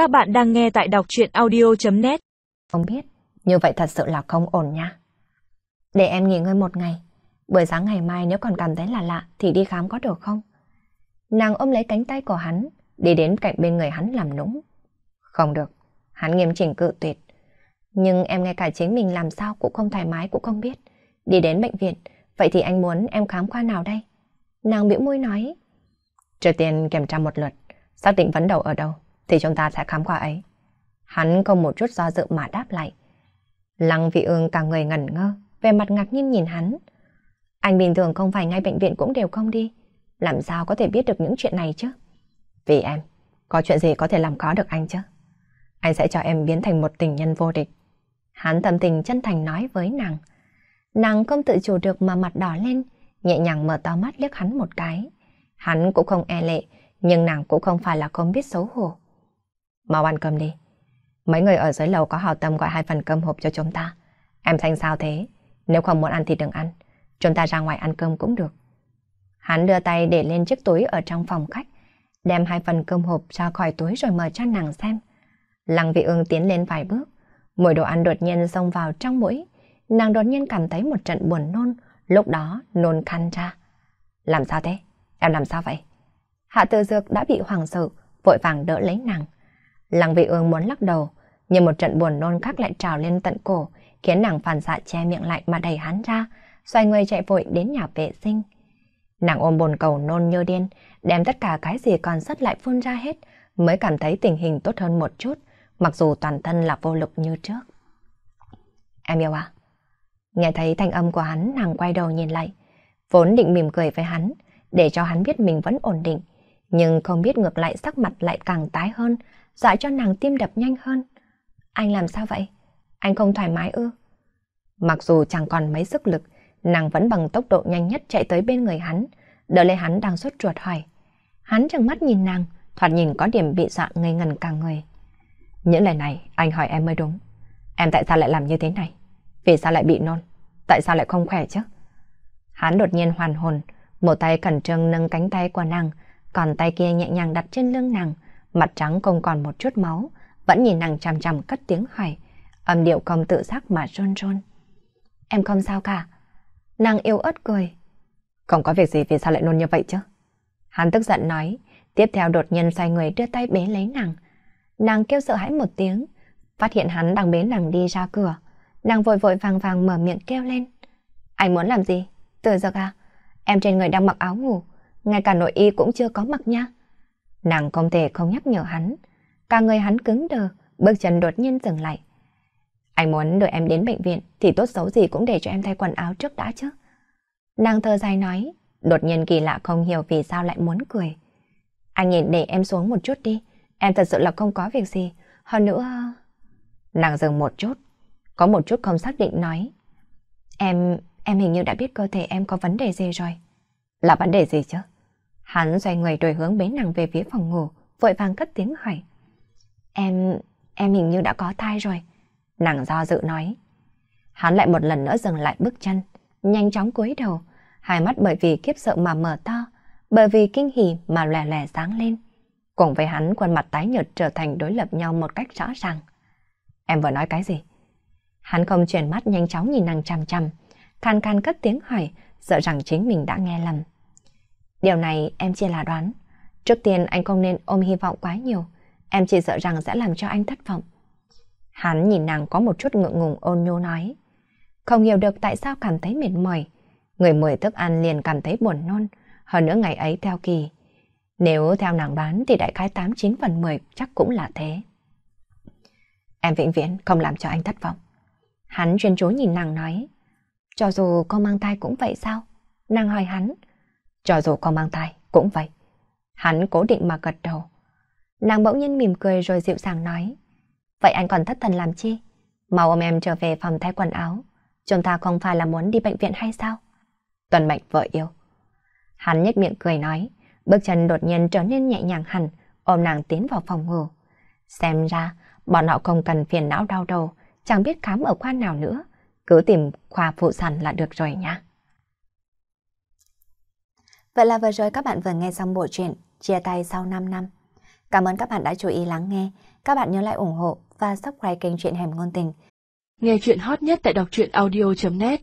Các bạn đang nghe tại đọc chuyện audio.net Không biết, như vậy thật sự là không ổn nha. Để em nghỉ ngơi một ngày. Buổi sáng ngày mai nếu còn cảm thấy là lạ thì đi khám có được không? Nàng ôm lấy cánh tay của hắn, đi đến cạnh bên người hắn làm nũng. Không được, hắn nghiêm chỉnh cự tuyệt. Nhưng em ngay cả chính mình làm sao cũng không thoải mái cũng không biết. Đi đến bệnh viện, vậy thì anh muốn em khám khoa nào đây? Nàng biểu môi nói. Trước tiên kiểm tra một lượt, xác định vấn đầu ở đâu, thì chúng ta sẽ khám qua ấy. Hắn không một chút do dự mà đáp lại. Lăng vị ương cả người ngẩn ngơ, về mặt ngạc nhiên nhìn hắn. Anh bình thường không phải ngay bệnh viện cũng đều không đi. Làm sao có thể biết được những chuyện này chứ? Vì em, có chuyện gì có thể làm khó được anh chứ? Anh sẽ cho em biến thành một tình nhân vô địch. Hắn tâm tình chân thành nói với nàng. Nàng không tự chủ được mà mặt đỏ lên, nhẹ nhàng mở to mắt liếc hắn một cái. Hắn cũng không e lệ, nhưng nàng cũng không phải là không biết xấu hổ. Mau ăn cơm đi. Mấy người ở dưới lầu có hào tâm gọi hai phần cơm hộp cho chúng ta. Em thanh sao thế? Nếu không muốn ăn thì đừng ăn. Chúng ta ra ngoài ăn cơm cũng được. Hắn đưa tay để lên chiếc túi ở trong phòng khách, đem hai phần cơm hộp ra khỏi túi rồi mở cho nàng xem. Lăng vị ương tiến lên vài bước, mùi đồ ăn đột nhiên xông vào trong mũi. Nàng đột nhiên cảm thấy một trận buồn nôn, lúc đó nôn khăn ra. Làm sao thế? Em làm sao vậy? Hạ tự dược đã bị hoàng sợ, vội vàng đỡ lấy nàng. Lăng vị ương muốn lắc đầu, nhưng một trận buồn nôn khác lại trào lên tận cổ, khiến nàng phản xạ che miệng lại mà đẩy hắn ra, xoay người chạy vội đến nhà vệ sinh. Nàng ôm bồn cầu nôn như điên, đem tất cả cái gì còn sót lại phun ra hết, mới cảm thấy tình hình tốt hơn một chút, mặc dù toàn thân là vô lực như trước. Em yêu à? Nghe thấy thanh âm của hắn, nàng quay đầu nhìn lại. Vốn định mỉm cười với hắn, để cho hắn biết mình vẫn ổn định. Nhưng không biết ngược lại sắc mặt lại càng tái hơn, dọa cho nàng tim đập nhanh hơn. Anh làm sao vậy? Anh không thoải mái ư? Mặc dù chẳng còn mấy sức lực, nàng vẫn bằng tốc độ nhanh nhất chạy tới bên người hắn, đỡ lấy hắn đang sốt ruột hỏi. Hắn trừng mắt nhìn nàng, thoạt nhìn có điểm bị dọa ngây ngần cả người. Những lời này anh hỏi em mới đúng. Em tại sao lại làm như thế này? Vì sao lại bị nôn? Tại sao lại không khỏe chứ? Hắn đột nhiên hoàn hồn, một tay cẩn trương nâng cánh tay của nàng, còn tay kia nhẹ nhàng đặt trên lưng nàng, mặt trắng không còn một chút máu, vẫn nhìn nàng chằm chằm cất tiếng hỏi, âm điệu không tự giác mà run run. Em không sao cả. Nàng yêu ớt cười. Không có việc gì vì sao lại nôn như vậy chứ? Hắn tức giận nói, tiếp theo đột nhiên xoay người đưa tay bế lấy nàng. Nàng kêu sợ hãi một tiếng, phát hiện hắn đang bế nàng đi ra cửa. Nàng vội vội vàng vàng mở miệng kêu lên. Anh muốn làm gì? Từ giờ à? Em trên người đang mặc áo ngủ, ngay cả nội y cũng chưa có mặc nha. Nàng không thể không nhắc nhở hắn. Cả người hắn cứng đờ, bước chân đột nhiên dừng lại. Anh muốn đợi em đến bệnh viện thì tốt xấu gì cũng để cho em thay quần áo trước đã chứ. Nàng thơ dài nói, đột nhiên kỳ lạ không hiểu vì sao lại muốn cười. Anh nhìn để em xuống một chút đi, em thật sự là không có việc gì. Hơn nữa... Nàng dừng một chút, có một chút không xác định nói. Em, em hình như đã biết cơ thể em có vấn đề gì rồi. Là vấn đề gì chứ? Hắn xoay người đổi hướng bế nàng về phía phòng ngủ, vội vàng cất tiếng hỏi. Em, em hình như đã có thai rồi. Nàng do dự nói. Hắn lại một lần nữa dừng lại bước chân, nhanh chóng cúi đầu, hai mắt bởi vì kiếp sợ mà mở to, bởi vì kinh hỉ mà lè lè sáng lên. Cùng với hắn khuôn mặt tái nhợt trở thành đối lập nhau một cách rõ ràng. Em vừa nói cái gì? Hắn không chuyển mắt nhanh chóng nhìn nàng chằm chằm, khan khan cất tiếng hỏi, sợ rằng chính mình đã nghe lầm. Điều này em chỉ là đoán. Trước tiên anh không nên ôm hy vọng quá nhiều. Em chỉ sợ rằng sẽ làm cho anh thất vọng. Hắn nhìn nàng có một chút ngượng ngùng, ôn nhô nói. Không hiểu được tại sao cảm thấy mệt mỏi. Người mời thức ăn liền cảm thấy buồn nôn. Hơn nữa ngày ấy theo kỳ. Nếu theo nàng đoán thì đại khái 89 phần 10 chắc cũng là thế. Em vĩnh viễn không làm cho anh thất vọng. Hắn chuyên chú nhìn nàng nói. Cho dù con mang thai cũng vậy sao? Nàng hỏi hắn. Cho dù con mang thai cũng vậy. Hắn cố định mà gật đầu. Nàng bỗng nhiên mỉm cười rồi dịu dàng nói. Vậy anh còn thất thần làm chi? Mau ôm em trở về phòng thay quần áo. Chúng ta không phải là muốn đi bệnh viện hay sao? Tuần mệnh vợ yêu. Hắn nhếch miệng cười nói. Bước chân đột nhiên trở nên nhẹ nhàng hẳn, ôm nàng tiến vào phòng ngủ. Xem ra, bọn họ không cần phiền não đau đầu, chẳng biết khám ở khoa nào nữa. Cứ tìm khoa phụ sản là được rồi nha. Vậy là vừa rồi các bạn vừa nghe xong bộ truyện Chia tay sau 5 năm. Cảm ơn các bạn đã chú ý lắng nghe. Các bạn nhớ lại ủng hộ và subscribe kênh truyện Hẻm Ngôn Tình. Nghe chuyện hot nhất tại đọc truyện audio.net